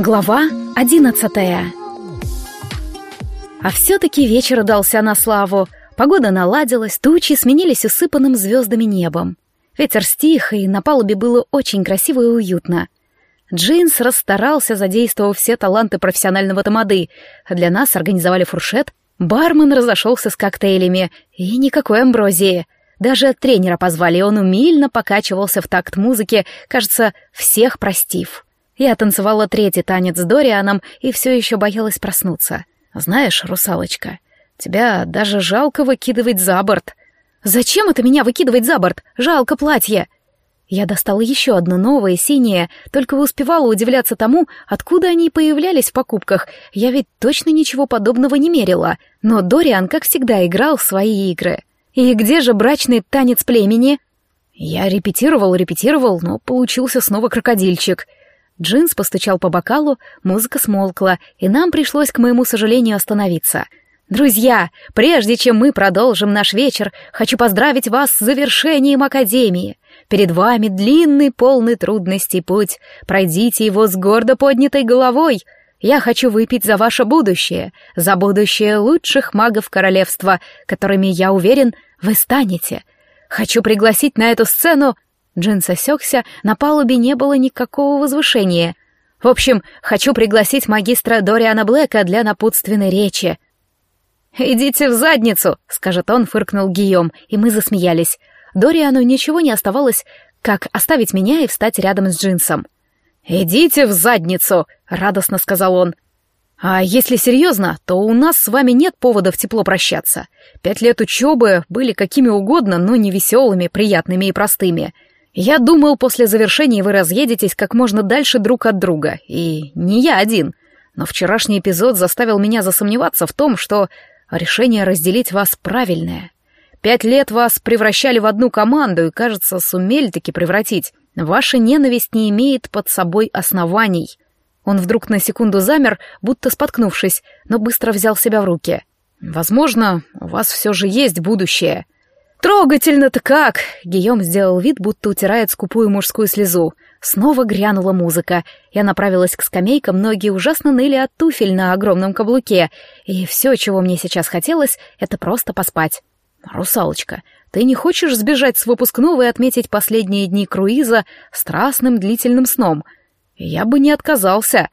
Глава одиннадцатая А все-таки вечер удался на славу. Погода наладилась, тучи сменились усыпанным звездами небом. Ветер стих, и на палубе было очень красиво и уютно. Джинс расстарался, задействовав все таланты профессионального тамады. Для нас организовали фуршет, бармен разошелся с коктейлями, и никакой амброзии. Даже тренера позвали, он умильно покачивался в такт музыки, кажется, всех простив. Я танцевала третий танец с Дорианом и все еще боялась проснуться. Знаешь, русалочка, тебя даже жалко выкидывать за борт. Зачем это меня выкидывать за борт? Жалко платье. Я достала еще одно новое, синее, только успевала удивляться тому, откуда они появлялись в покупках. Я ведь точно ничего подобного не мерила. Но Дориан, как всегда, играл в свои игры. И где же брачный танец племени? Я репетировал, репетировал, но получился снова крокодильчик. Джинс постучал по бокалу, музыка смолкла, и нам пришлось, к моему сожалению, остановиться — Друзья, прежде чем мы продолжим наш вечер, хочу поздравить вас с завершением Академии. Перед вами длинный, полный трудностей путь. Пройдите его с гордо поднятой головой. Я хочу выпить за ваше будущее, за будущее лучших магов королевства, которыми, я уверен, вы станете. Хочу пригласить на эту сцену... Джинс осекся, на палубе не было никакого возвышения. В общем, хочу пригласить магистра Дориана Блэка для напутственной речи. «Идите в задницу!» — скажет он, фыркнул Гийом, и мы засмеялись. Дориану ничего не оставалось, как оставить меня и встать рядом с Джинсом. «Идите в задницу!» — радостно сказал он. «А если серьезно, то у нас с вами нет поводов тепло прощаться. Пять лет учебы были какими угодно, но не веселыми, приятными и простыми. Я думал, после завершения вы разъедетесь как можно дальше друг от друга, и не я один. Но вчерашний эпизод заставил меня засомневаться в том, что решение разделить вас правильное. Пять лет вас превращали в одну команду и, кажется, сумели таки превратить. Ваша ненависть не имеет под собой оснований. Он вдруг на секунду замер, будто споткнувшись, но быстро взял себя в руки. Возможно, у вас все же есть будущее. Трогательно-то как! Гийом сделал вид, будто утирает скупую мужскую слезу. Снова грянула музыка. Я направилась к скамейкам, ноги ужасно ныли от туфель на огромном каблуке. И все, чего мне сейчас хотелось, это просто поспать. «Русалочка, ты не хочешь сбежать с выпускного и отметить последние дни круиза страстным длительным сном? Я бы не отказался».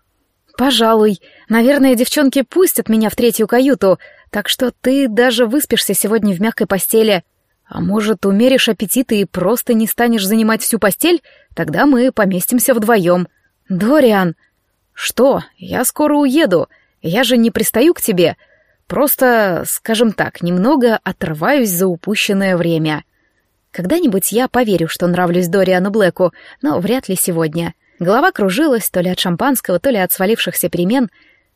«Пожалуй. Наверное, девчонки пустят меня в третью каюту, так что ты даже выспишься сегодня в мягкой постели». А может, умеришь аппетит и просто не станешь занимать всю постель? Тогда мы поместимся вдвоем. Дориан! Что? Я скоро уеду. Я же не пристаю к тебе. Просто, скажем так, немного отрываюсь за упущенное время. Когда-нибудь я поверю, что нравлюсь Дориану Блэку, но вряд ли сегодня. Голова кружилась то ли от шампанского, то ли от свалившихся перемен.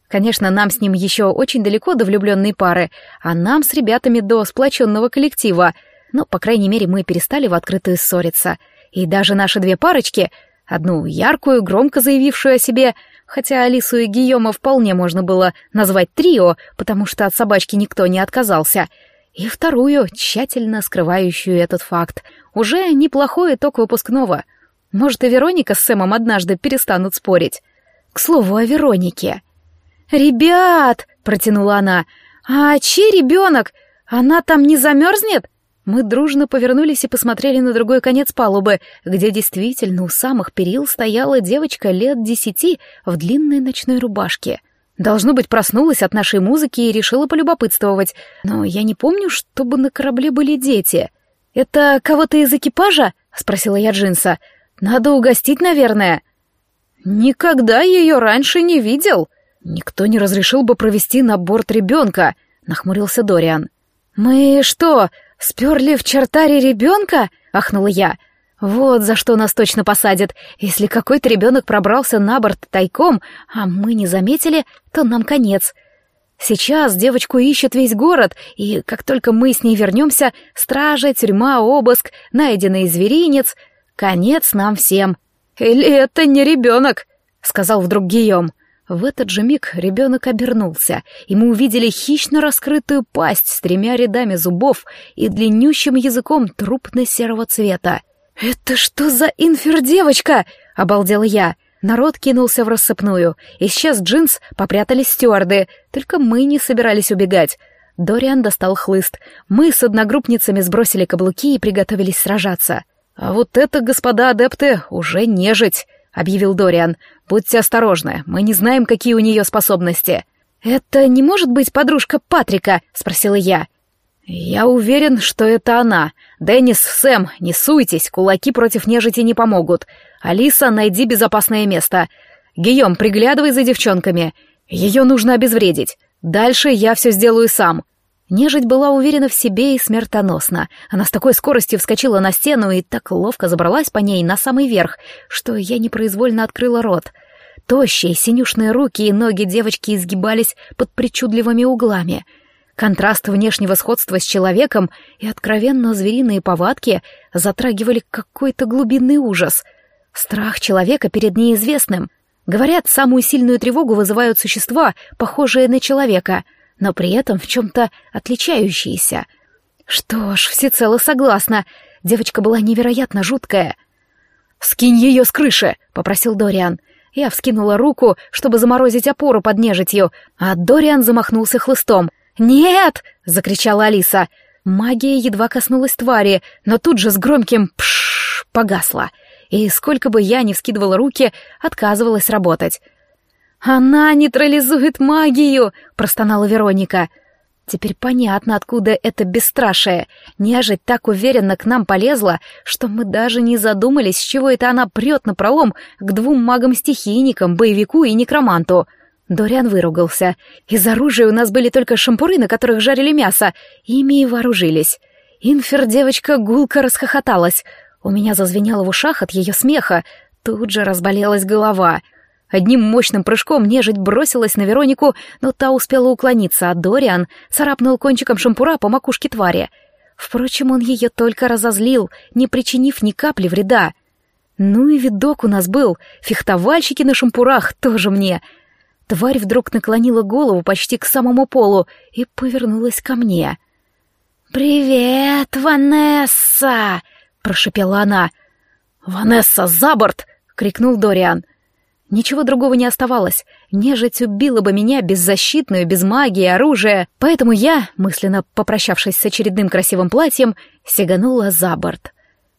Конечно, нам с ним еще очень далеко до влюбленной пары, а нам с ребятами до сплоченного коллектива — но, по крайней мере, мы перестали в открытую ссориться. И даже наши две парочки, одну яркую, громко заявившую о себе, хотя Алису и Гийома вполне можно было назвать трио, потому что от собачки никто не отказался, и вторую, тщательно скрывающую этот факт. Уже неплохой итог выпускного. Может, и Вероника с Сэмом однажды перестанут спорить. К слову о Веронике. «Ребят!» — протянула она. «А чей ребенок? Она там не замерзнет?» Мы дружно повернулись и посмотрели на другой конец палубы, где действительно у самых перил стояла девочка лет десяти в длинной ночной рубашке. Должно быть, проснулась от нашей музыки и решила полюбопытствовать, но я не помню, чтобы на корабле были дети. «Это кого-то из экипажа?» — спросила я Джинса. «Надо угостить, наверное». «Никогда ее раньше не видел. Никто не разрешил бы провести на борт ребенка», — нахмурился Дориан. «Мы что, «Сперли в чертаре ребенка?» — ахнула я. «Вот за что нас точно посадят. Если какой-то ребенок пробрался на борт тайком, а мы не заметили, то нам конец. Сейчас девочку ищет весь город, и как только мы с ней вернемся, стража, тюрьма, обыск, найденный зверинец, конец нам всем». «Или это не ребенок?» — сказал вдруг Гийом. В этот же миг ребенок обернулся, и мы увидели хищно раскрытую пасть с тремя рядами зубов и длиннющим языком трупно-серого цвета. «Это что за инфер-девочка?» — обалдела я. Народ кинулся в рассыпную. Исчез джинс, попрятались стюарды. Только мы не собирались убегать. Дориан достал хлыст. Мы с одногруппницами сбросили каблуки и приготовились сражаться. «А вот это, господа адепты, уже нежить», — объявил Дориан. «Будьте осторожны, мы не знаем, какие у нее способности». «Это не может быть подружка Патрика?» — спросила я. «Я уверен, что это она. Деннис, Сэм, не суйтесь, кулаки против нежити не помогут. Алиса, найди безопасное место. Гийом, приглядывай за девчонками. Ее нужно обезвредить. Дальше я все сделаю сам». Нежить была уверена в себе и смертоносна. Она с такой скоростью вскочила на стену и так ловко забралась по ней на самый верх, что я непроизвольно открыла рот. Тощие, синюшные руки и ноги девочки изгибались под причудливыми углами — Контраст внешнего сходства с человеком и откровенно звериные повадки затрагивали какой-то глубинный ужас. Страх человека перед неизвестным. Говорят, самую сильную тревогу вызывают существа, похожие на человека, но при этом в чем-то отличающиеся. Что ж, всецело согласна. Девочка была невероятно жуткая. «Скинь ее с крыши!» — попросил Дориан. Я вскинула руку, чтобы заморозить опору под нежитью, а Дориан замахнулся хлыстом — «Нет!» — закричала Алиса. Магия едва коснулась твари, но тут же с громким «пшшш» погасла. И сколько бы я ни вскидывала руки, отказывалась работать. «Она нейтрализует магию!» — простонала Вероника. Теперь понятно, откуда это бесстрашие. Нежить так уверенно к нам полезла, что мы даже не задумались, с чего это она прет напролом к двум магам-стихийникам, боевику и некроманту — Дориан выругался. Из оружия у нас были только шампуры, на которых жарили мясо. Ими и вооружились. Инфер девочка гулко расхохоталась. У меня зазвенело в ушах от ее смеха. Тут же разболелась голова. Одним мощным прыжком нежить бросилась на Веронику, но та успела уклониться, а Дориан царапнул кончиком шампура по макушке твари. Впрочем, он ее только разозлил, не причинив ни капли вреда. Ну и видок у нас был. Фехтовальщики на шампурах тоже мне — Тварь вдруг наклонила голову почти к самому полу и повернулась ко мне. «Привет, Ванесса!» — прошепела она. «Ванесса, за борт!» — крикнул Дориан. Ничего другого не оставалось. Нежить убила бы меня беззащитную, без магии, оружия. Поэтому я, мысленно попрощавшись с очередным красивым платьем, сиганула за борт.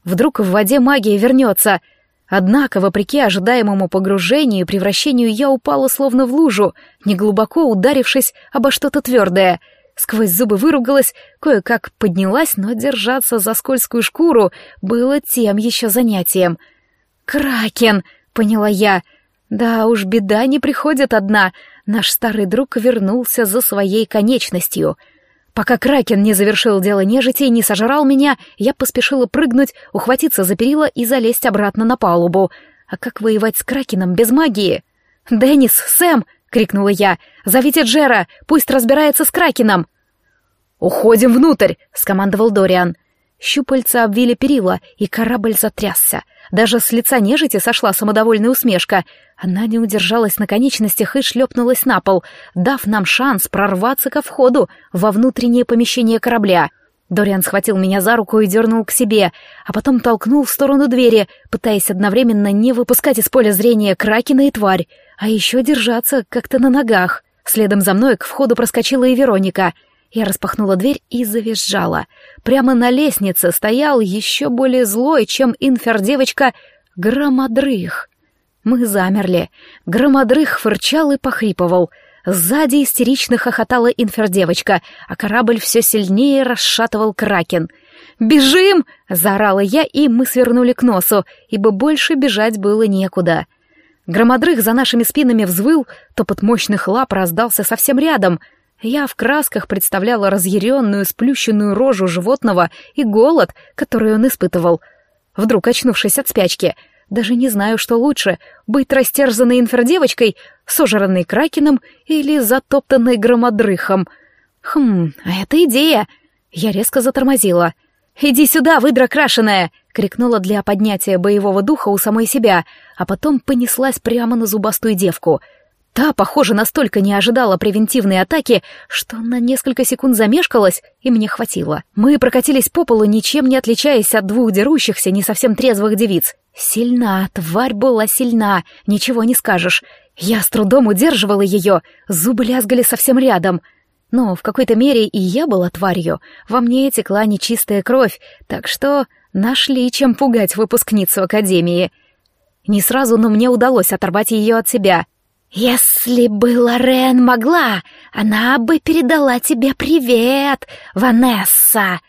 Вдруг в воде магия вернется — Однако, вопреки ожидаемому погружению и превращению, я упала словно в лужу, неглубоко ударившись обо что-то твердое. Сквозь зубы выругалась, кое-как поднялась, но держаться за скользкую шкуру было тем еще занятием. «Кракен!» — поняла я. «Да уж, беда не приходит одна. Наш старый друг вернулся за своей конечностью». Пока Кракен не завершил дело нежити и не сожрал меня, я поспешила прыгнуть, ухватиться за перила и залезть обратно на палубу. А как воевать с Кракеном без магии? «Деннис, Сэм!» — крикнула я. «Зовите Джера, пусть разбирается с Кракеном!» «Уходим внутрь!» — скомандовал Дориан. Щупальца обвили перила, и корабль затрясся. Даже с лица нежити сошла самодовольная усмешка. Она не удержалась на конечностях и шлепнулась на пол, дав нам шанс прорваться ко входу во внутреннее помещение корабля. Дориан схватил меня за руку и дернул к себе, а потом толкнул в сторону двери, пытаясь одновременно не выпускать из поля зрения кракена и тварь, а еще держаться как-то на ногах. Следом за мной к входу проскочила и Вероника — я распахнула дверь и завизжала. Прямо на лестнице стоял еще более злой, чем инфер-девочка, громодрых. Мы замерли. Громодрых фырчал и похрипывал. Сзади истерично хохотала инфер-девочка, а корабль все сильнее расшатывал кракен. «Бежим!» — заорала я, и мы свернули к носу, ибо больше бежать было некуда. Громодрых за нашими спинами взвыл, топот мощных лап раздался совсем рядом — я в красках представляла разъяренную, сплющенную рожу животного и голод, который он испытывал. Вдруг, очнувшись от спячки, даже не знаю, что лучше — быть растерзанной инфердевочкой, сожранной кракеном или затоптанной громодрыхом. Хм, а это идея! Я резко затормозила. «Иди сюда, выдра крашеная!» — крикнула для поднятия боевого духа у самой себя, а потом понеслась прямо на зубастую девку — Та, похоже, настолько не ожидала превентивной атаки, что на несколько секунд замешкалась, и мне хватило. Мы прокатились по полу, ничем не отличаясь от двух дерущихся, не совсем трезвых девиц. Сильна, тварь была сильна, ничего не скажешь. Я с трудом удерживала ее, зубы лязгали совсем рядом. Но в какой-то мере и я была тварью, во мне текла нечистая кровь, так что нашли чем пугать выпускницу Академии. Не сразу, но мне удалось оторвать ее от себя. «Если бы Лорен могла, она бы передала тебе привет, Ванесса!»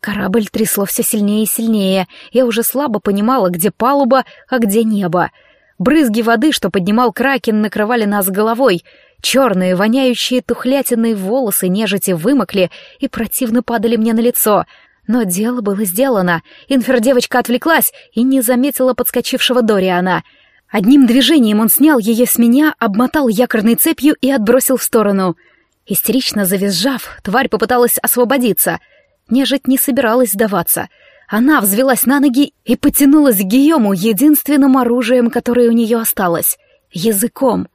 Корабль трясло все сильнее и сильнее. Я уже слабо понимала, где палуба, а где небо. Брызги воды, что поднимал кракен, накрывали нас головой. Черные, воняющие тухлятиной волосы нежити вымокли и противно падали мне на лицо. Но дело было сделано. Инфер-девочка отвлеклась и не заметила подскочившего Дориана. Одним движением он снял ее с меня, обмотал якорной цепью и отбросил в сторону. Истерично завизжав, тварь попыталась освободиться — Нежить не собиралась сдаваться. Она взвелась на ноги и потянулась к Гийому единственным оружием, которое у нее осталось — языком.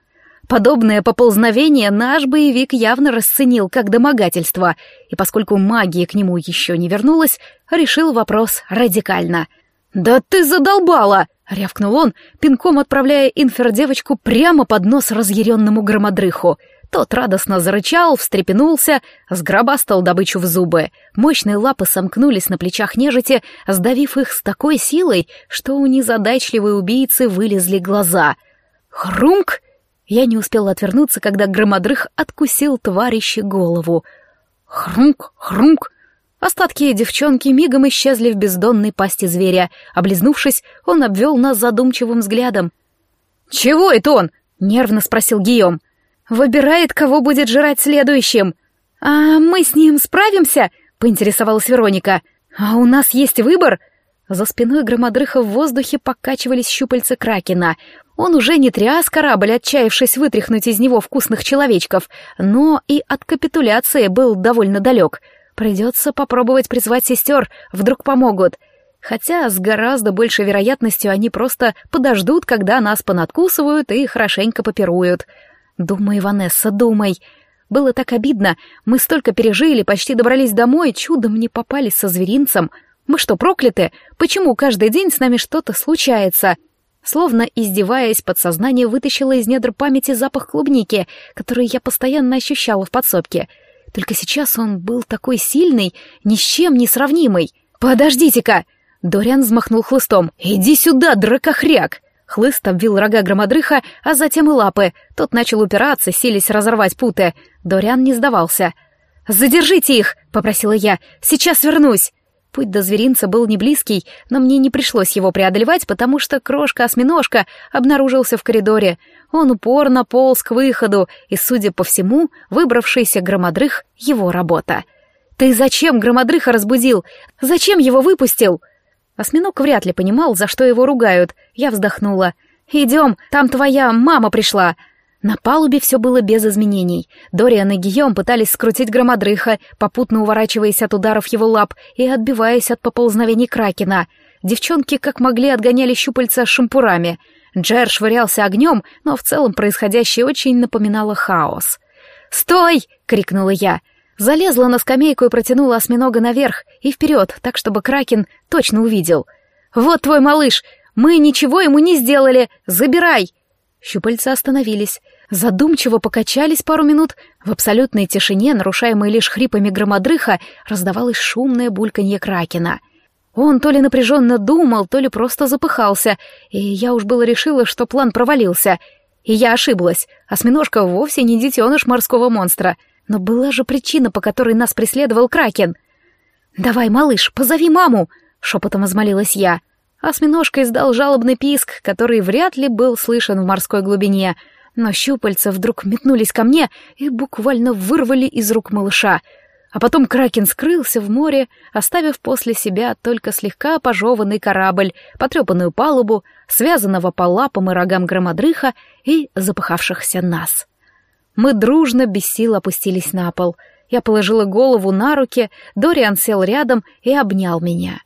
Подобное поползновение наш боевик явно расценил как домогательство, и поскольку магия к нему еще не вернулась, решил вопрос радикально. «Да ты задолбала!» — рявкнул он, пинком отправляя инфер-девочку прямо под нос разъяренному громодрыху — тот радостно зарычал, встрепенулся, сгробастал добычу в зубы. Мощные лапы сомкнулись на плечах нежити, сдавив их с такой силой, что у незадачливой убийцы вылезли глаза. «Хрумк!» Я не успел отвернуться, когда громодрых откусил тварищи голову. «Хрумк! Хрумк!» Остатки девчонки мигом исчезли в бездонной пасти зверя. Облизнувшись, он обвел нас задумчивым взглядом. «Чего это он?» — нервно спросил Гийом. Выбирает, кого будет жрать следующим. А мы с ним справимся? Поинтересовалась Вероника. А у нас есть выбор? За спиной громодрыха в воздухе покачивались щупальца Кракена. Он уже не тряс корабль, отчаявшись вытряхнуть из него вкусных человечков, но и от капитуляции был довольно далек. Придется попробовать призвать сестер, вдруг помогут. Хотя с гораздо большей вероятностью они просто подождут, когда нас понадкусывают и хорошенько попируют. «Думай, Ванесса, думай!» Было так обидно. Мы столько пережили, почти добрались домой, чудом не попались со зверинцем. Мы что, прокляты? Почему каждый день с нами что-то случается? Словно издеваясь, подсознание вытащило из недр памяти запах клубники, который я постоянно ощущала в подсобке. Только сейчас он был такой сильный, ни с чем не сравнимый. «Подождите-ка!» Дориан взмахнул хлыстом. «Иди сюда, дракохряк!» Хлыст обвил рога громодрыха, а затем и лапы. Тот начал упираться, сились разорвать путы. Дориан не сдавался. «Задержите их!» — попросила я. «Сейчас вернусь!» Путь до зверинца был не близкий, но мне не пришлось его преодолевать, потому что крошка-осьминожка обнаружился в коридоре. Он упорно полз к выходу, и, судя по всему, выбравшийся громодрых — его работа. «Ты зачем громодрыха разбудил? Зачем его выпустил?» Осьминог вряд ли понимал, за что его ругают. Я вздохнула. «Идем, там твоя мама пришла!» На палубе все было без изменений. Дориан и Гийом пытались скрутить громодрыха, попутно уворачиваясь от ударов его лап и отбиваясь от поползновений кракена. Девчонки как могли отгоняли щупальца шампурами. Джер швырялся огнем, но в целом происходящее очень напоминало хаос. «Стой!» — крикнула я. Залезла на скамейку и протянула осьминога наверх и вперед, так чтобы Кракен точно увидел. «Вот твой малыш! Мы ничего ему не сделали! Забирай!» Щупальца остановились, задумчиво покачались пару минут. В абсолютной тишине, нарушаемой лишь хрипами громодрыха, раздавалось шумное бульканье Кракена. Он то ли напряженно думал, то ли просто запыхался, и я уж было решила, что план провалился. И я ошиблась. Осьминожка вовсе не детеныш морского монстра — но была же причина, по которой нас преследовал Кракен. «Давай, малыш, позови маму!» — шепотом измолилась я. Осьминожка издал жалобный писк, который вряд ли был слышен в морской глубине, но щупальца вдруг метнулись ко мне и буквально вырвали из рук малыша. А потом Кракен скрылся в море, оставив после себя только слегка пожеванный корабль, потрепанную палубу, связанного по лапам и рогам громодрыха и запыхавшихся нас. Мы дружно без сил опустились на пол. Я положила голову на руки, Дориан сел рядом и обнял меня.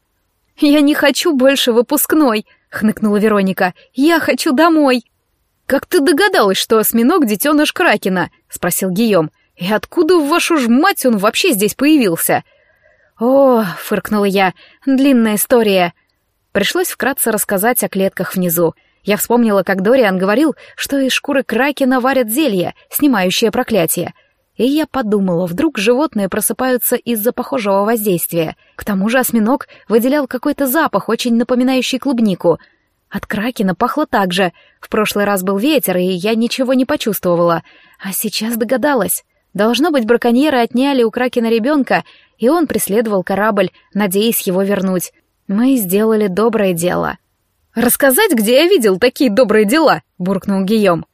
«Я не хочу больше выпускной», — хныкнула Вероника. «Я хочу домой». «Как ты догадалась, что осьминог — детеныш Кракена?» — спросил Гийом. «И откуда в вашу ж мать он вообще здесь появился?» «О», — фыркнула я, — «длинная история». Пришлось вкратце рассказать о клетках внизу. Я вспомнила, как Дориан говорил, что из шкуры кракена варят зелье, снимающее проклятие. И я подумала, вдруг животные просыпаются из-за похожего воздействия. К тому же осьминог выделял какой-то запах, очень напоминающий клубнику. От кракена пахло так же. В прошлый раз был ветер, и я ничего не почувствовала. А сейчас догадалась. Должно быть, браконьеры отняли у кракена ребенка, и он преследовал корабль, надеясь его вернуть. Мы сделали доброе дело. «Рассказать, где я видел такие добрые дела?» — буркнул Гийом.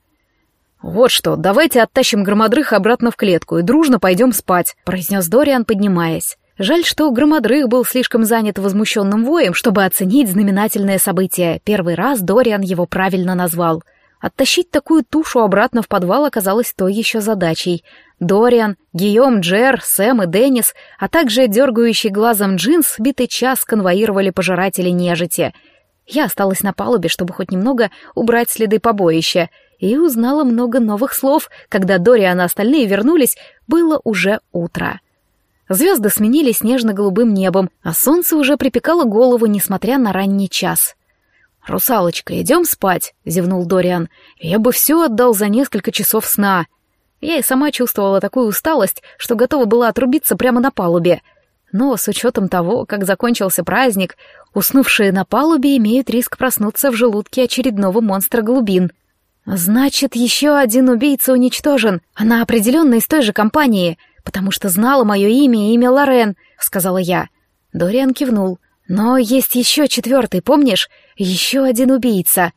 «Вот что, давайте оттащим громодрых обратно в клетку и дружно пойдем спать», — произнес Дориан, поднимаясь. Жаль, что громодрых был слишком занят возмущенным воем, чтобы оценить знаменательное событие. Первый раз Дориан его правильно назвал. Оттащить такую тушу обратно в подвал оказалось той еще задачей. Дориан, Гийом, Джер, Сэм и Деннис, а также дергающий глазом джинс битый час конвоировали пожиратели нежити. Я осталась на палубе, чтобы хоть немного убрать следы побоища, и узнала много новых слов. Когда Дориан и остальные вернулись, было уже утро. Звезды сменились нежно-голубым небом, а солнце уже припекало голову, несмотря на ранний час. «Русалочка, идем спать», — зевнул Дориан. «Я бы все отдал за несколько часов сна». Я и сама чувствовала такую усталость, что готова была отрубиться прямо на палубе. Но с учетом того, как закончился праздник, уснувшие на палубе имеют риск проснуться в желудке очередного монстра глубин. «Значит, еще один убийца уничтожен. Она определенно из той же компании, потому что знала мое имя и имя Лорен», — сказала я. Дориан кивнул. «Но есть еще четвертый, помнишь? Еще один убийца».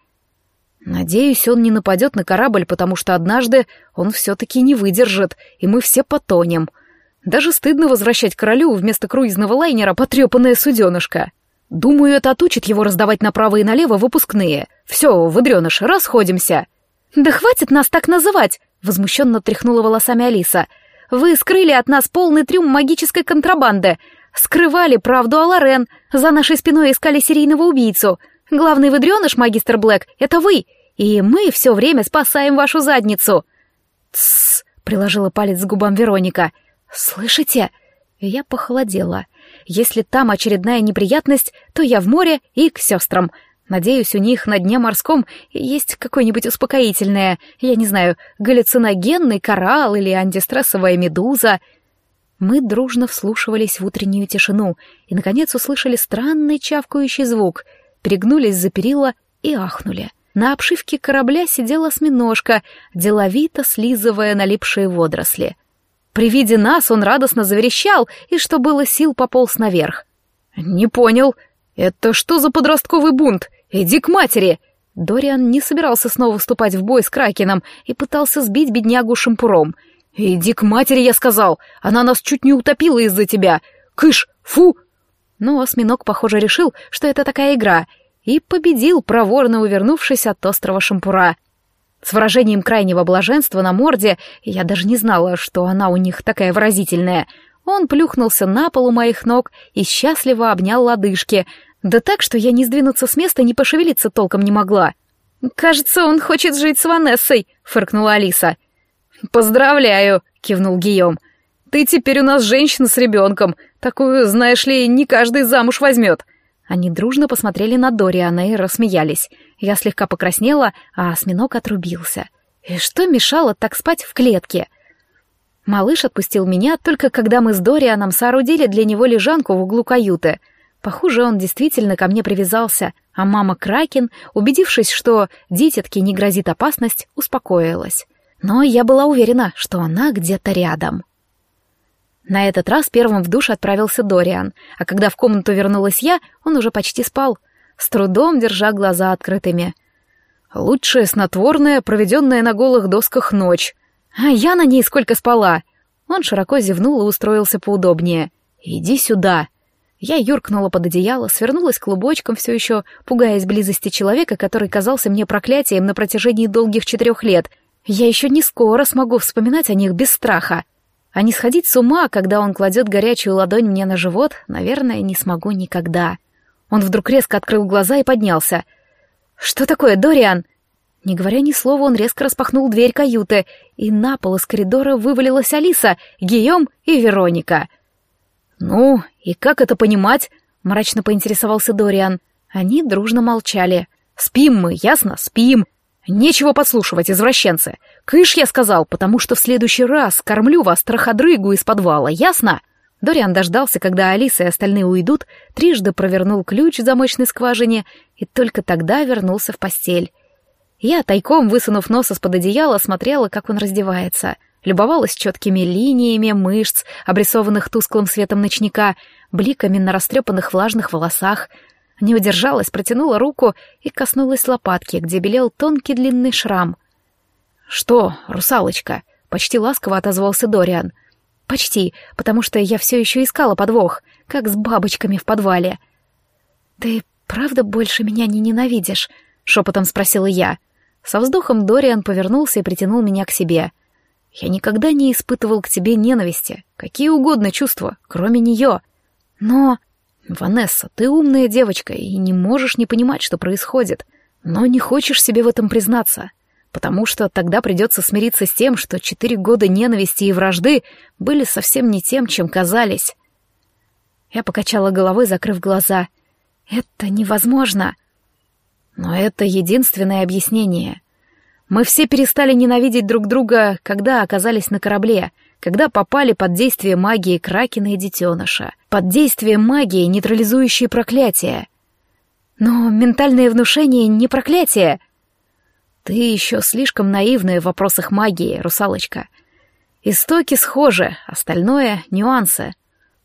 Надеюсь, он не нападет на корабль, потому что однажды он все-таки не выдержит, и мы все потонем. Даже стыдно возвращать королю вместо круизного лайнера потрепанное суденышко. Думаю, это отучит его раздавать направо и налево выпускные. Все, выдреныш, расходимся. Да хватит нас так называть, возмущенно тряхнула волосами Алиса. Вы скрыли от нас полный трюм магической контрабанды. Скрывали правду о Лорен, за нашей спиной искали серийного убийцу. Главный выдреныш, магистр Блэк, это вы, и мы все время спасаем вашу задницу!» «Тссс!» — приложила палец к губам Вероника. «Слышите?» Я похолодела. «Если там очередная неприятность, то я в море и к сестрам. Надеюсь, у них на дне морском есть какое-нибудь успокоительное, я не знаю, галлюциногенный коралл или антистрессовая медуза». Мы дружно вслушивались в утреннюю тишину и, наконец, услышали странный чавкающий звук, перегнулись за перила и ахнули. На обшивке корабля сидела осьминожка, деловито слизывая налипшие водоросли. При виде нас он радостно заверещал и, что было сил, пополз наверх. «Не понял. Это что за подростковый бунт? Иди к матери!» Дориан не собирался снова вступать в бой с Кракеном и пытался сбить беднягу шампуром. «Иди к матери, я сказал! Она нас чуть не утопила из-за тебя! Кыш! Фу!» Но осьминог, похоже, решил, что это такая игра, и победил, проворно увернувшись от острова Шампура. С выражением крайнего блаженства на морде, я даже не знала, что она у них такая выразительная, он плюхнулся на пол у моих ног и счастливо обнял лодыжки, да так, что я не сдвинуться с места, не пошевелиться толком не могла. «Кажется, он хочет жить с Ванессой», — фыркнула Алиса. «Поздравляю», — кивнул Гийом. «Ты теперь у нас женщина с ребенком. Такую, знаешь ли, не каждый замуж возьмет». Они дружно посмотрели на Дориана и рассмеялись. Я слегка покраснела, а осьминог отрубился. И что мешало так спать в клетке? Малыш отпустил меня только когда мы с Дорианом соорудили для него лежанку в углу каюты. Похоже, он действительно ко мне привязался, а мама Кракен, убедившись, что дитятке не грозит опасность, успокоилась. Но я была уверена, что она где-то рядом. На этот раз первым в душ отправился Дориан, а когда в комнату вернулась я, он уже почти спал, с трудом держа глаза открытыми. «Лучшее снотворное, проведенное на голых досках ночь. А я на ней сколько спала!» Он широко зевнул и устроился поудобнее. «Иди сюда!» Я юркнула под одеяло, свернулась клубочком, все еще пугаясь близости человека, который казался мне проклятием на протяжении долгих четырех лет. Я еще не скоро смогу вспоминать о них без страха. А не сходить с ума, когда он кладет горячую ладонь мне на живот, наверное, не смогу никогда. Он вдруг резко открыл глаза и поднялся. «Что такое, Дориан?» Не говоря ни слова, он резко распахнул дверь каюты, и на пол из коридора вывалилась Алиса, Гийом и Вероника. «Ну, и как это понимать?» — мрачно поинтересовался Дориан. Они дружно молчали. «Спим мы, ясно? Спим!» «Нечего подслушивать, извращенцы! Кыш, я сказал, потому что в следующий раз кормлю вас траходрыгу из подвала, ясно?» Дориан дождался, когда Алиса и остальные уйдут, трижды провернул ключ в замочной скважине и только тогда вернулся в постель. Я, тайком высунув нос из-под одеяла, смотрела, как он раздевается. Любовалась четкими линиями мышц, обрисованных тусклым светом ночника, бликами на растрепанных влажных волосах. Не удержалась, протянула руку и коснулась лопатки, где белел тонкий длинный шрам. «Что, русалочка?» — почти ласково отозвался Дориан — Почти, потому что я все еще искала подвох, как с бабочками в подвале. «Ты правда больше меня не ненавидишь?» — шепотом спросила я. Со вздохом Дориан повернулся и притянул меня к себе. «Я никогда не испытывал к тебе ненависти. Какие угодно чувства, кроме нее. Но...» «Ванесса, ты умная девочка и не можешь не понимать, что происходит, но не хочешь себе в этом признаться потому что тогда придется смириться с тем, что четыре года ненависти и вражды были совсем не тем, чем казались. Я покачала головой, закрыв глаза. Это невозможно. Но это единственное объяснение. Мы все перестали ненавидеть друг друга, когда оказались на корабле, когда попали под действие магии Кракена и детеныша, под действие магии, нейтрализующей проклятие. Но ментальное внушение не проклятие — ты еще слишком наивная в вопросах магии, русалочка. Истоки схожи, остальное — нюансы.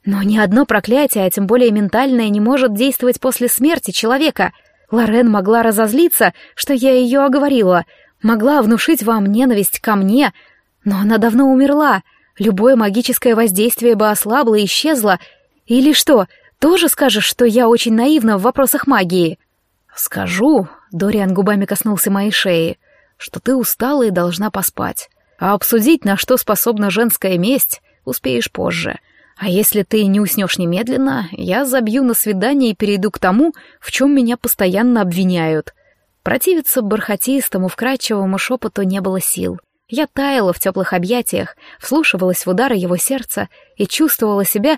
Но ни одно проклятие, а тем более ментальное, не может действовать после смерти человека. Лорен могла разозлиться, что я ее оговорила, могла внушить вам ненависть ко мне, но она давно умерла. Любое магическое воздействие бы ослабло и исчезло. Или что, тоже скажешь, что я очень наивна в вопросах магии?» «Скажу», — Дориан губами коснулся моей шеи, «что ты устала и должна поспать. А обсудить, на что способна женская месть, успеешь позже. А если ты не уснешь немедленно, я забью на свидание и перейду к тому, в чем меня постоянно обвиняют». Противиться бархатистому, вкрадчивому шепоту не было сил. Я таяла в теплых объятиях, вслушивалась в удары его сердца и чувствовала себя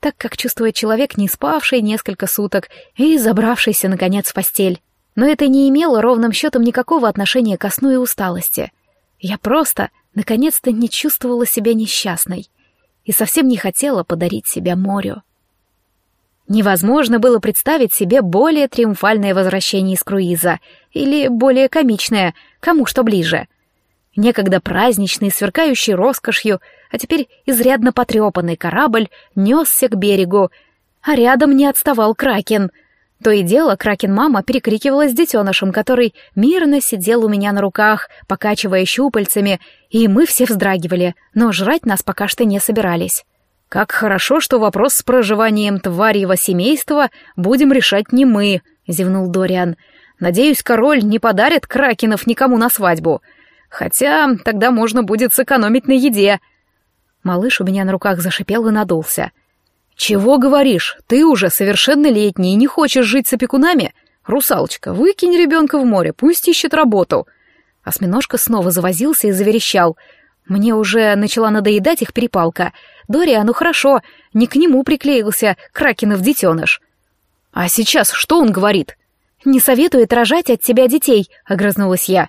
так как чувствует человек, не спавший несколько суток и забравшийся, наконец, в постель. Но это не имело ровным счетом никакого отношения ко сну и усталости. Я просто, наконец-то, не чувствовала себя несчастной и совсем не хотела подарить себя морю. Невозможно было представить себе более триумфальное возвращение из круиза или более комичное, кому что ближе — Некогда праздничный, сверкающий роскошью, а теперь изрядно потрепанный корабль несся к берегу, а рядом не отставал Кракен. То и дело Кракен-мама перекрикивалась с детенышем, который мирно сидел у меня на руках, покачивая щупальцами, и мы все вздрагивали, но жрать нас пока что не собирались. «Как хорошо, что вопрос с проживанием тварьего семейства будем решать не мы», — зевнул Дориан. «Надеюсь, король не подарит кракенов никому на свадьбу. Хотя тогда можно будет сэкономить на еде. Малыш у меня на руках зашипел и надулся. «Чего говоришь? Ты уже совершеннолетний и не хочешь жить с опекунами? Русалочка, выкинь ребенка в море, пусть ищет работу». Осьминожка снова завозился и заверещал. Мне уже начала надоедать их перепалка. Дория, ну хорошо, не к нему приклеился Кракенов детеныш. «А сейчас что он говорит?» «Не советует рожать от тебя детей», — огрызнулась я.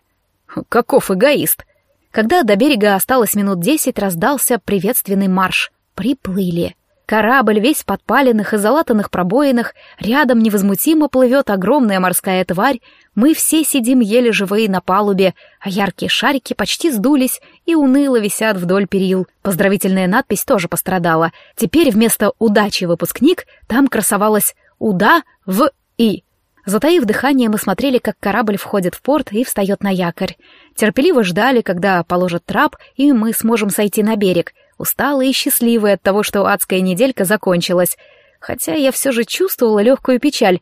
Каков эгоист! Когда до берега осталось минут десять, раздался приветственный марш. Приплыли. Корабль весь в подпаленных и залатанных пробоинах, рядом невозмутимо плывет огромная морская тварь, мы все сидим еле живые на палубе, а яркие шарики почти сдулись и уныло висят вдоль перил. Поздравительная надпись тоже пострадала. Теперь вместо «Удачи, выпускник» там красовалась «Уда в и». Затаив дыхание, мы смотрели, как корабль входит в порт и встает на якорь. Терпеливо ждали, когда положат трап, и мы сможем сойти на берег, усталые и счастливые от того, что адская неделька закончилась. Хотя я все же чувствовала легкую печаль.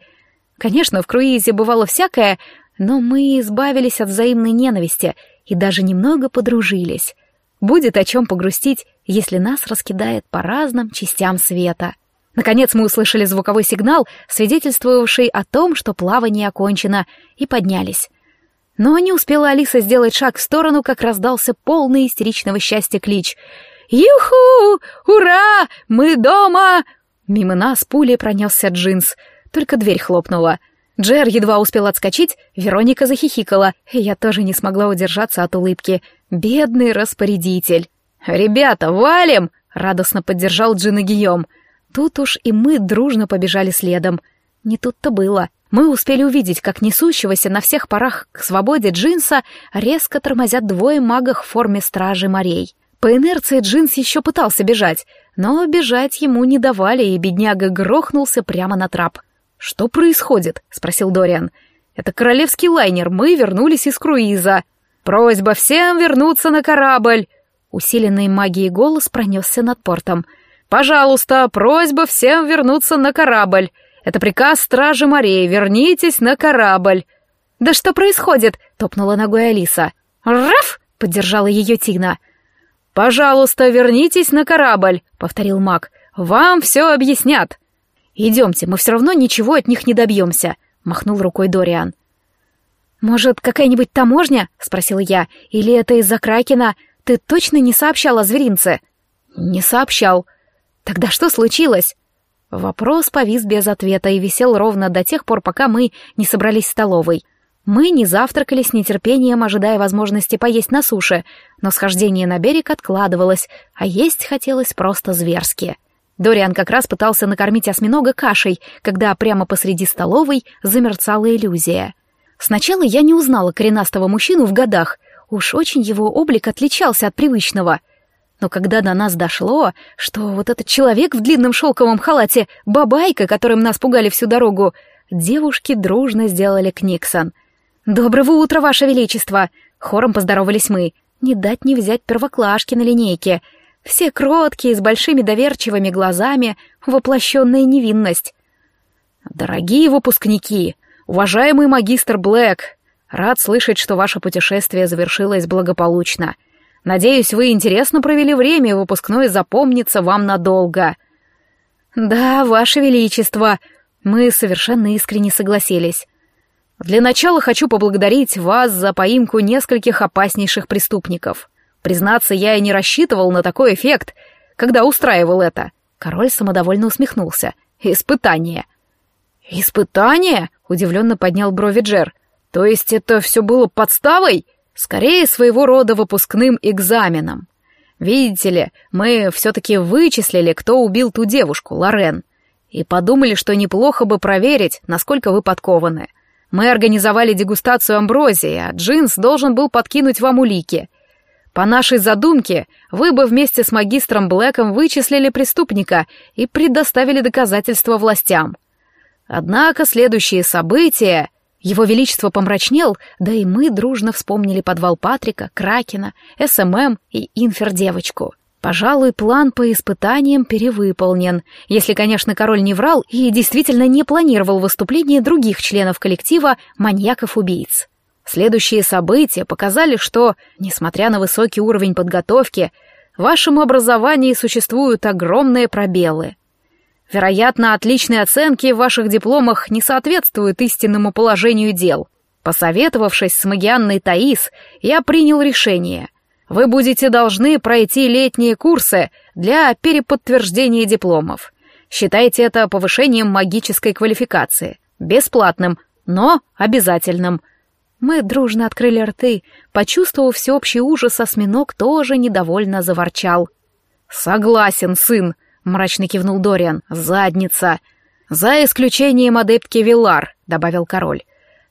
Конечно, в круизе бывало всякое, но мы избавились от взаимной ненависти и даже немного подружились. Будет о чем погрустить, если нас раскидает по разным частям света. Наконец мы услышали звуковой сигнал, свидетельствовавший о том, что плавание окончено, и поднялись. Но не успела Алиса сделать шаг в сторону, как раздался полный истеричного счастья клич. «Юху! Ура! Мы дома!» Мимо нас пулей пронесся джинс, только дверь хлопнула. Джер едва успел отскочить, Вероника захихикала, и я тоже не смогла удержаться от улыбки. Бедный распорядитель. «Ребята, валим!» — радостно поддержал Джин и Гийом. Тут уж и мы дружно побежали следом. Не тут-то было. Мы успели увидеть, как несущегося на всех парах к свободе джинса резко тормозят двое магов в форме стражи морей. По инерции джинс еще пытался бежать, но бежать ему не давали, и бедняга грохнулся прямо на трап. «Что происходит?» — спросил Дориан. «Это королевский лайнер, мы вернулись из круиза. Просьба всем вернуться на корабль!» Усиленный магией голос пронесся над портом. «Пожалуйста, просьба всем вернуться на корабль. Это приказ Стражи морей, вернитесь на корабль!» «Да что происходит?» — топнула ногой Алиса. «Раф!» — поддержала ее Тигна. «Пожалуйста, вернитесь на корабль», — повторил маг. «Вам все объяснят». «Идемте, мы все равно ничего от них не добьемся», — махнул рукой Дориан. «Может, какая-нибудь таможня?» — спросил я. «Или это из-за Кракена? Ты точно не сообщал о зверинце?» «Не сообщал». «Тогда что случилось?» Вопрос повис без ответа и висел ровно до тех пор, пока мы не собрались в столовой. Мы не завтракали с нетерпением, ожидая возможности поесть на суше, но схождение на берег откладывалось, а есть хотелось просто зверски. Дориан как раз пытался накормить осьминога кашей, когда прямо посреди столовой замерцала иллюзия. Сначала я не узнала коренастого мужчину в годах, уж очень его облик отличался от привычного. Но когда до нас дошло, что вот этот человек в длинном шелковом халате — бабайка, которым нас пугали всю дорогу, девушки дружно сделали книксон. «Доброго утра, Ваше Величество!» — хором поздоровались мы. «Не дать не взять первоклашки на линейке», все кроткие, с большими доверчивыми глазами, воплощенная невинность. «Дорогие выпускники, уважаемый магистр Блэк, рад слышать, что ваше путешествие завершилось благополучно. Надеюсь, вы интересно провели время, и выпускной запомнится вам надолго». «Да, ваше величество», мы совершенно искренне согласились. Для начала хочу поблагодарить вас за поимку нескольких опаснейших преступников. Признаться, я и не рассчитывал на такой эффект, когда устраивал это. Король самодовольно усмехнулся. Испытание. Испытание? Удивленно поднял брови Джер. То есть это все было подставой? Скорее, своего рода выпускным экзаменом. Видите ли, мы все-таки вычислили, кто убил ту девушку, Лорен, и подумали, что неплохо бы проверить, насколько вы подкованы. Мы организовали дегустацию амброзии, а Джинс должен был подкинуть вам улики. По нашей задумке, вы бы вместе с магистром Блэком вычислили преступника и предоставили доказательства властям. Однако следующие события... Его Величество помрачнел, да и мы дружно вспомнили подвал Патрика, Кракена, СММ и Инфер-девочку. Пожалуй, план по испытаниям перевыполнен, если, конечно, король не врал и действительно не планировал выступление других членов коллектива маньяков-убийц. Следующие события показали, что, несмотря на высокий уровень подготовки, в вашем образовании существуют огромные пробелы. Вероятно, отличные оценки в ваших дипломах не соответствуют истинному положению дел. Посоветовавшись с Магианной Таис, я принял решение. Вы будете должны пройти летние курсы для переподтверждения дипломов. Считайте это повышением магической квалификации. Бесплатным, но обязательным – мы дружно открыли рты. Почувствовав всеобщий ужас, осьминог тоже недовольно заворчал. «Согласен, сын», — мрачно кивнул Дориан. «Задница». «За исключением адептки Вилар», — добавил король.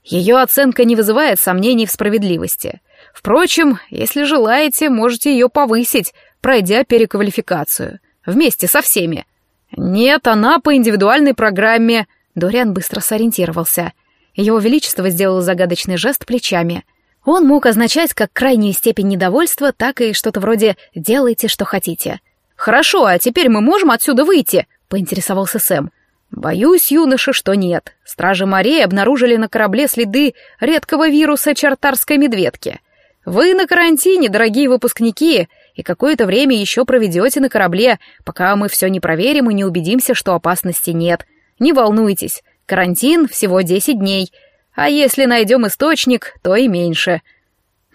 «Ее оценка не вызывает сомнений в справедливости. Впрочем, если желаете, можете ее повысить, пройдя переквалификацию. Вместе со всеми». «Нет, она по индивидуальной программе», — Дориан быстро сориентировался — его Величество сделал загадочный жест плечами. Он мог означать как крайнюю степень недовольства, так и что-то вроде «делайте, что хотите». «Хорошо, а теперь мы можем отсюда выйти?» — поинтересовался Сэм. «Боюсь, юноша, что нет. Стражи морей обнаружили на корабле следы редкого вируса чартарской медведки. Вы на карантине, дорогие выпускники, и какое-то время еще проведете на корабле, пока мы все не проверим и не убедимся, что опасности нет. Не волнуйтесь, Карантин всего десять дней, а если найдем источник, то и меньше.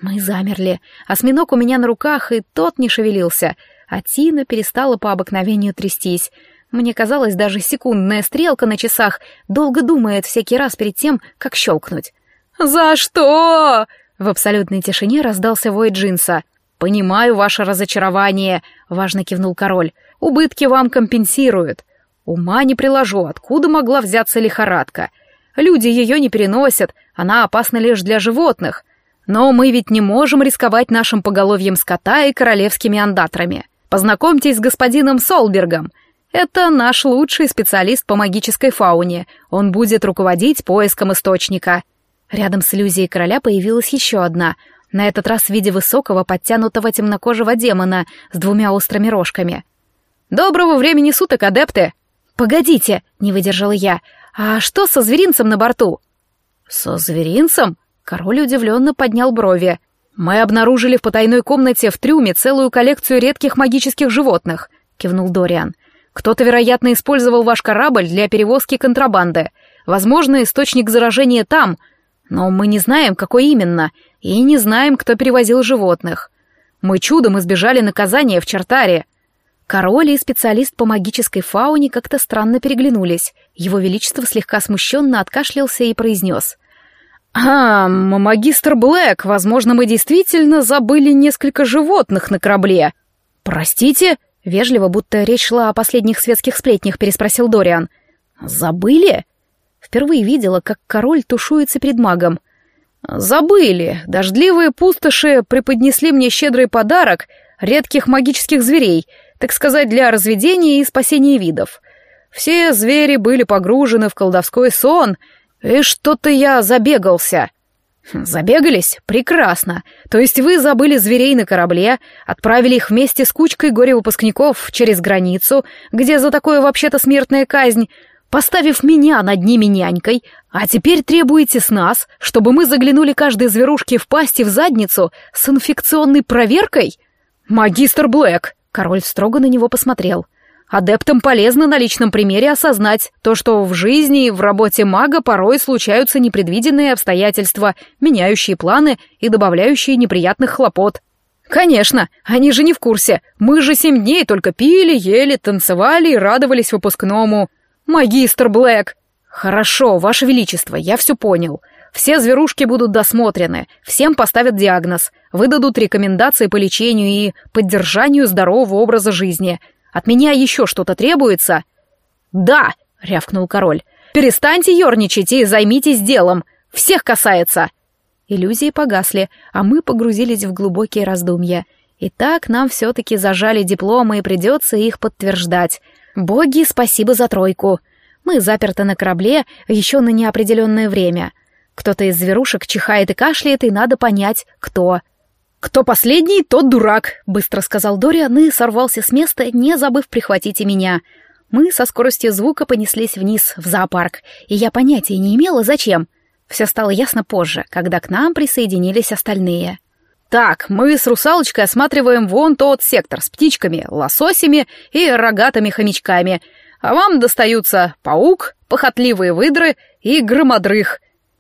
Мы замерли. Осьминог у меня на руках, и тот не шевелился, а Тина перестала по обыкновению трястись. Мне казалось, даже секундная стрелка на часах долго думает всякий раз перед тем, как щелкнуть. «За что?» В абсолютной тишине раздался вой Джинса. «Понимаю ваше разочарование», — важно кивнул король. «Убытки вам компенсируют. Ума не приложу, откуда могла взяться лихорадка. Люди ее не переносят, она опасна лишь для животных. Но мы ведь не можем рисковать нашим поголовьем скота и королевскими андатрами. Познакомьтесь с господином Солбергом. Это наш лучший специалист по магической фауне. Он будет руководить поиском источника. Рядом с иллюзией короля появилась еще одна, на этот раз в виде высокого, подтянутого темнокожего демона с двумя острыми рожками. «Доброго времени суток, адепты!» «Погодите!» — не выдержала я. «А что со зверинцем на борту?» «Со зверинцем?» — король удивленно поднял брови. «Мы обнаружили в потайной комнате в трюме целую коллекцию редких магических животных», — кивнул Дориан. «Кто-то, вероятно, использовал ваш корабль для перевозки контрабанды. Возможно, источник заражения там, но мы не знаем, какой именно, и не знаем, кто перевозил животных. Мы чудом избежали наказания в Чартаре». Король и специалист по магической фауне как-то странно переглянулись. Его Величество слегка смущенно откашлялся и произнес — «А, магистр Блэк, возможно, мы действительно забыли несколько животных на корабле». «Простите?» — вежливо, будто речь шла о последних светских сплетнях, переспросил Дориан. «Забыли?» Впервые видела, как король тушуется перед магом. «Забыли. Дождливые пустоши преподнесли мне щедрый подарок редких магических зверей, так сказать, для разведения и спасения видов. Все звери были погружены в колдовской сон — «И что-то я забегался». Хм, «Забегались? Прекрасно. То есть вы забыли зверей на корабле, отправили их вместе с кучкой горе-выпускников через границу, где за такое вообще-то смертная казнь, поставив меня над ними нянькой, а теперь требуете с нас, чтобы мы заглянули каждой зверушке в пасть и в задницу с инфекционной проверкой? Магистр Блэк!» Король строго на него посмотрел. — Адептам полезно на личном примере осознать то, что в жизни и в работе мага порой случаются непредвиденные обстоятельства, меняющие планы и добавляющие неприятных хлопот. Конечно, они же не в курсе. Мы же семь дней только пили, ели, танцевали и радовались выпускному. Магистр Блэк. Хорошо, Ваше Величество, я все понял. Все зверушки будут досмотрены, всем поставят диагноз, выдадут рекомендации по лечению и поддержанию здорового образа жизни — от меня еще что-то требуется?» «Да!» — рявкнул король. «Перестаньте ерничать и займитесь делом. Всех касается!» Иллюзии погасли, а мы погрузились в глубокие раздумья. И так нам все-таки зажали дипломы, и придется их подтверждать. Боги, спасибо за тройку. Мы заперты на корабле еще на неопределенное время. Кто-то из зверушек чихает и кашляет, и надо понять, кто. «Кто последний, тот дурак», — быстро сказал Дориан и сорвался с места, не забыв прихватить и меня. Мы со скоростью звука понеслись вниз, в зоопарк, и я понятия не имела, зачем. Все стало ясно позже, когда к нам присоединились остальные. «Так, мы с русалочкой осматриваем вон тот сектор с птичками, лососями и рогатыми хомячками, а вам достаются паук, похотливые выдры и громодрых»,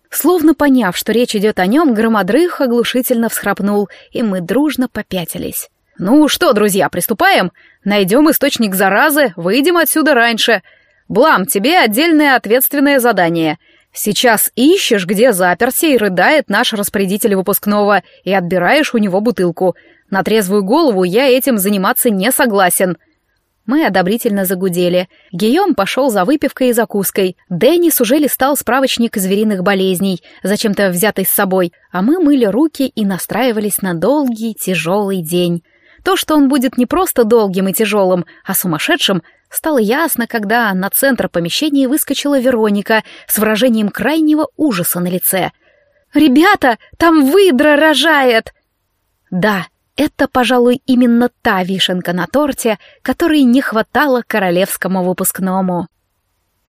Словно поняв, что речь идет о нем, громодрых оглушительно всхрапнул, и мы дружно попятились. «Ну что, друзья, приступаем? Найдем источник заразы, выйдем отсюда раньше. Блам, тебе отдельное ответственное задание. Сейчас ищешь, где заперся и рыдает наш распорядитель выпускного, и отбираешь у него бутылку. На трезвую голову я этим заниматься не согласен». Мы одобрительно загудели. Гийом пошел за выпивкой и закуской. Деннис уже листал справочник звериных болезней, зачем-то взятый с собой, а мы мыли руки и настраивались на долгий, тяжелый день. То, что он будет не просто долгим и тяжелым, а сумасшедшим, стало ясно, когда на центр помещения выскочила Вероника с выражением крайнего ужаса на лице. «Ребята, там выдра рожает!» «Да, это, пожалуй, именно та вишенка на торте, которой не хватало королевскому выпускному.